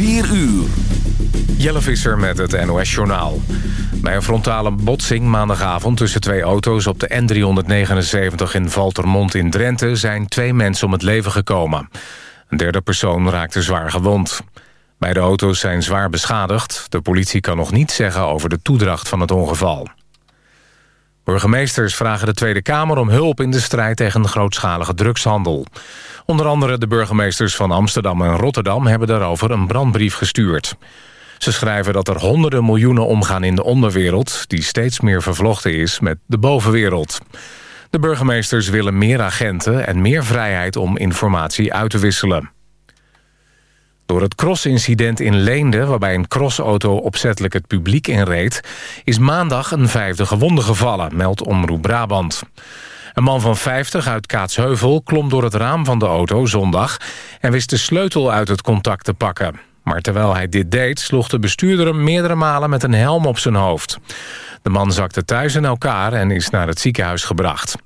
4 uur. Jelle Visser met het NOS-journaal. Bij een frontale botsing maandagavond tussen twee auto's... op de N379 in Valtermond in Drenthe... zijn twee mensen om het leven gekomen. Een derde persoon raakte zwaar gewond. Beide auto's zijn zwaar beschadigd. De politie kan nog niets zeggen over de toedracht van het ongeval. Burgemeesters vragen de Tweede Kamer om hulp in de strijd tegen grootschalige drugshandel. Onder andere de burgemeesters van Amsterdam en Rotterdam hebben daarover een brandbrief gestuurd. Ze schrijven dat er honderden miljoenen omgaan in de onderwereld... die steeds meer vervlochten is met de bovenwereld. De burgemeesters willen meer agenten en meer vrijheid om informatie uit te wisselen. Door het crossincident in Leende, waarbij een crossauto opzettelijk het publiek inreed... is maandag een vijfde gewonde gevallen, meldt Omroep Brabant. Een man van 50 uit Kaatsheuvel klom door het raam van de auto zondag... en wist de sleutel uit het contact te pakken. Maar terwijl hij dit deed, sloeg de bestuurder hem meerdere malen met een helm op zijn hoofd. De man zakte thuis in elkaar en is naar het ziekenhuis gebracht.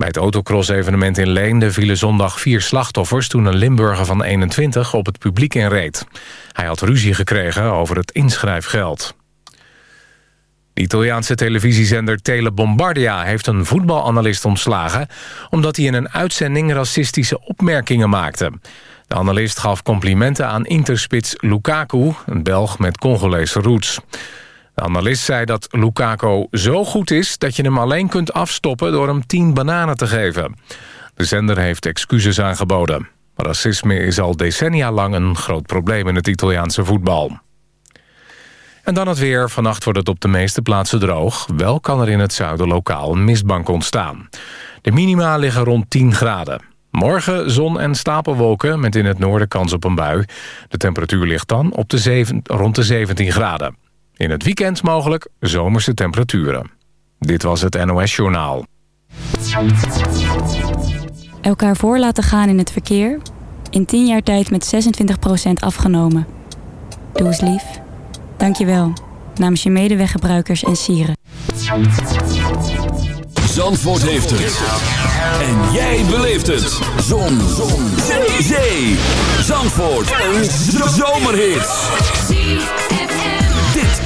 Bij het autocross-evenement in Leende vielen zondag vier slachtoffers... toen een Limburger van 21 op het publiek inreed. Hij had ruzie gekregen over het inschrijfgeld. De Italiaanse televisiezender Tele Bombardia heeft een voetbalanalist ontslagen... omdat hij in een uitzending racistische opmerkingen maakte. De analist gaf complimenten aan interspits Lukaku, een Belg met Congolese roots. De analist zei dat Lukaku zo goed is dat je hem alleen kunt afstoppen door hem 10 bananen te geven. De zender heeft excuses aangeboden. Racisme is al decennia lang een groot probleem in het Italiaanse voetbal. En dan het weer. Vannacht wordt het op de meeste plaatsen droog. Wel kan er in het zuiden lokaal een mistbank ontstaan. De minima liggen rond 10 graden. Morgen zon en stapelwolken met in het noorden kans op een bui. De temperatuur ligt dan op de 7, rond de 17 graden. In het weekend mogelijk zomerse temperaturen. Dit was het NOS Journaal. Elkaar voor laten gaan in het verkeer. In 10 jaar tijd met 26% afgenomen. Doe eens lief. Dank je wel. Namens je medeweggebruikers en sieren. Zandvoort heeft het. En jij beleeft het. Zon. Zon. Zee. Zandvoort. Een zomerhit.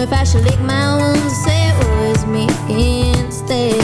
If I should lick my wounds say oh, it was me instead.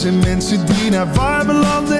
Zijn mensen die naar warme landen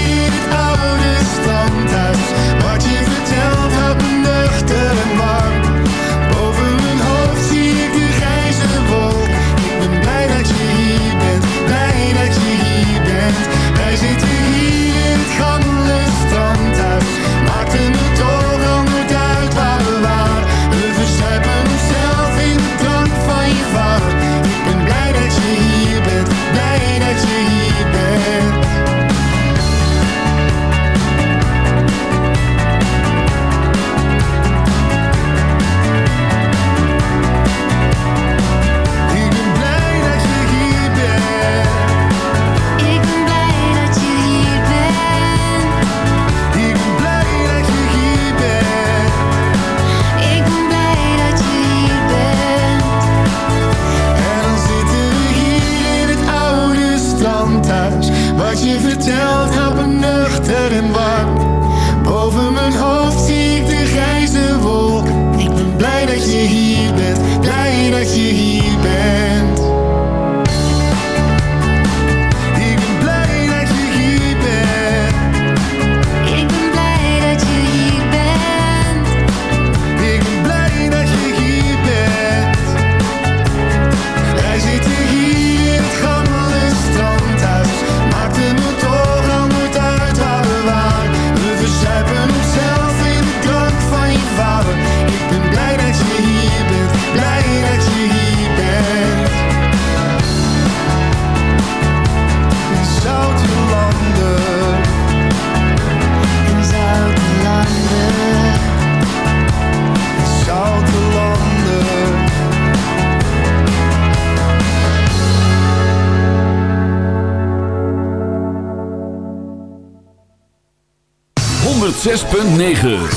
106.9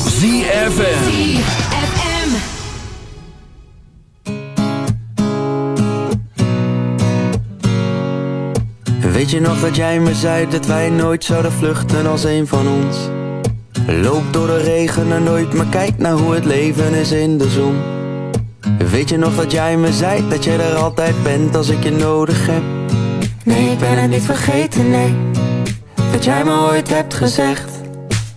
ZFN Weet je nog dat jij me zei dat wij nooit zouden vluchten als een van ons? Loop door de regen en nooit, maar kijk naar hoe het leven is in de zon. Weet je nog dat jij me zei dat jij er altijd bent als ik je nodig heb? Nee, ik ben het niet vergeten, nee, dat jij me ooit hebt gezegd.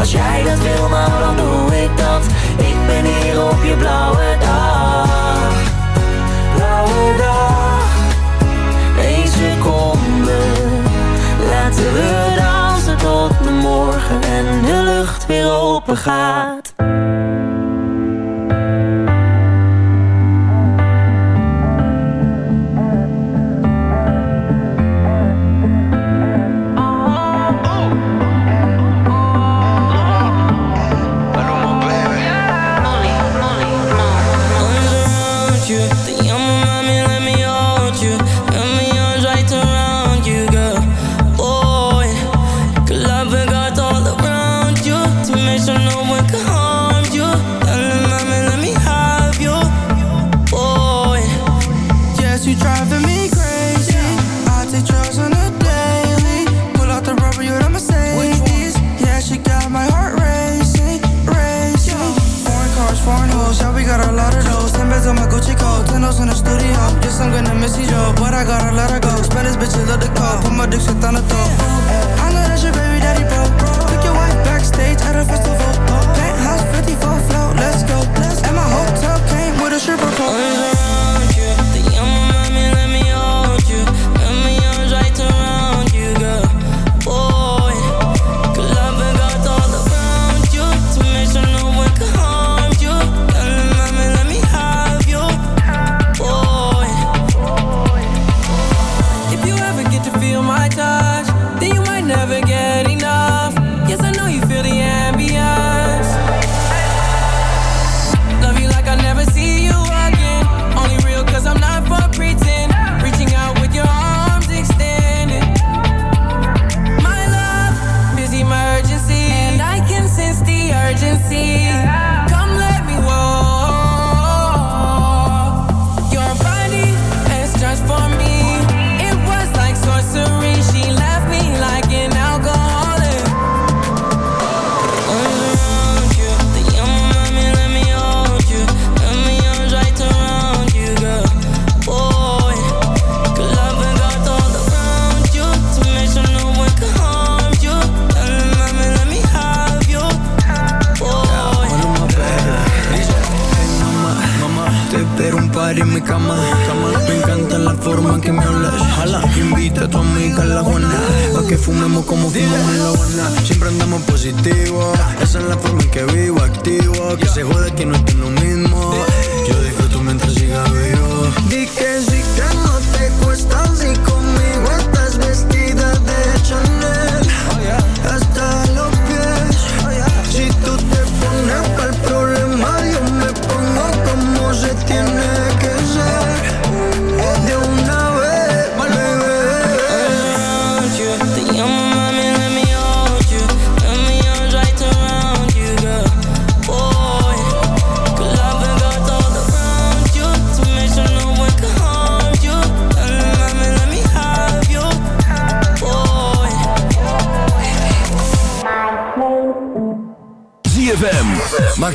Als jij dat wil, nou dan doe ik dat. Ik ben hier op je blauwe dag. Blauwe dag. Eén seconde. Laten we dansen tot de morgen en de lucht weer open gaat. You. In the studio. Yes, I'm gonna miss you, Joe, but I gotta let her go. Spanish bitches love the code, put my dick shit on the throat. I know that's your baby daddy, bro. Took your wife backstage at a festival. Penthouse 54 float, let's go. And my hotel came with a stripper pole. Fumemos como fumamos en la Habana. Siempre andamos positivo. Esa es la forma en que vivo, activo. Que se jode que no es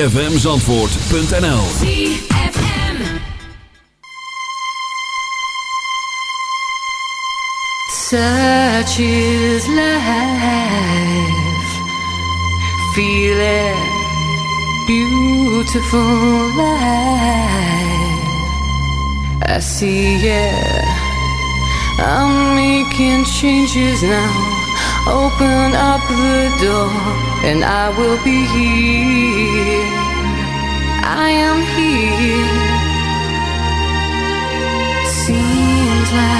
www.zfmzandvoort.nl Such is life. Feel it, beautiful life. I see it. I'm making changes now. Open up the door, and I will be here. I am here. Seems like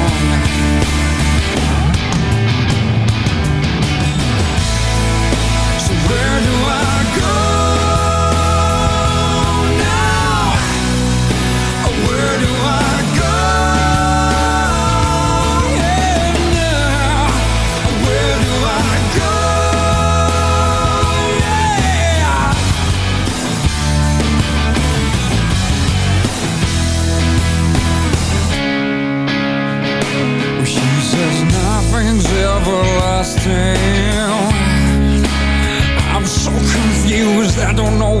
I don't know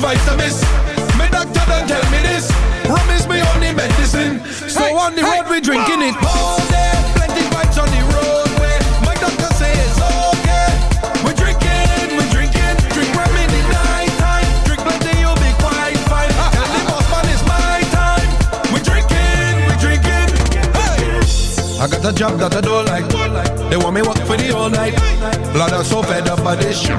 much vitamins. My doctor don't tell me this. Rum is my only medicine. So hey, on the hey, road we drinking it all day. Plenty on the. My doctor okay. We drinking, we drinking. Time. Drink plenty, you'll be quite fine. Man it's my time. We drinking, we drinking. Hey. I got a job that I don't like. They want me work for the all night. Blood, are so fed up by this shit.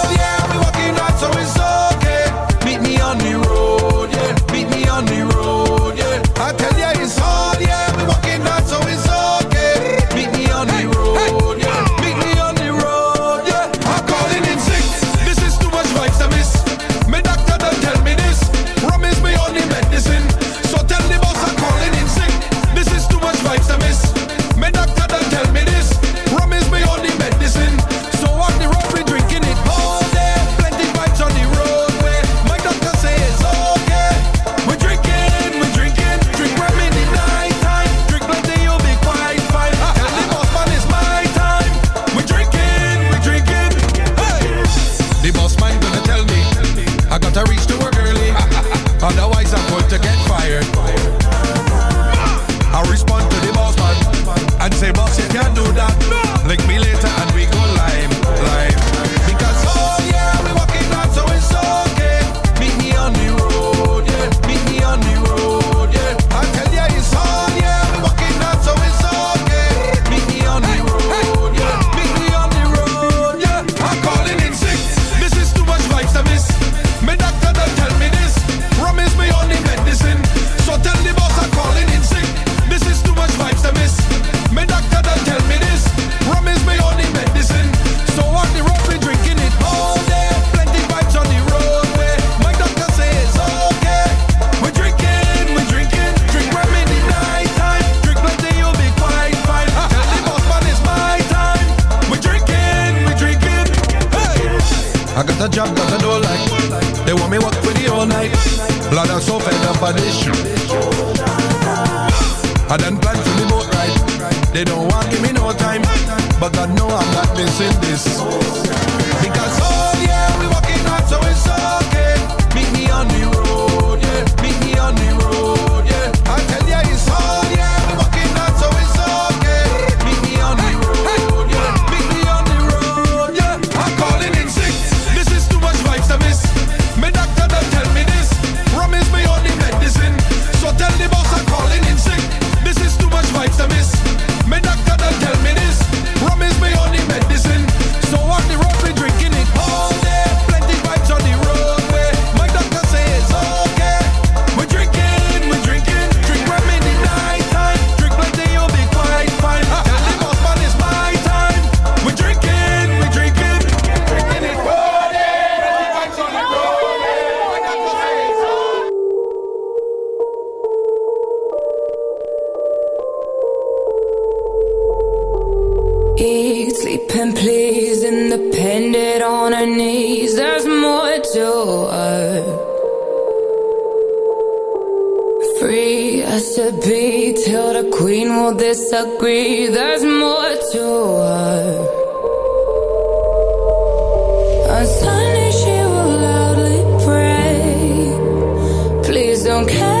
till the queen will disagree. There's more to her. On Sunday, she will loudly pray. Please don't care.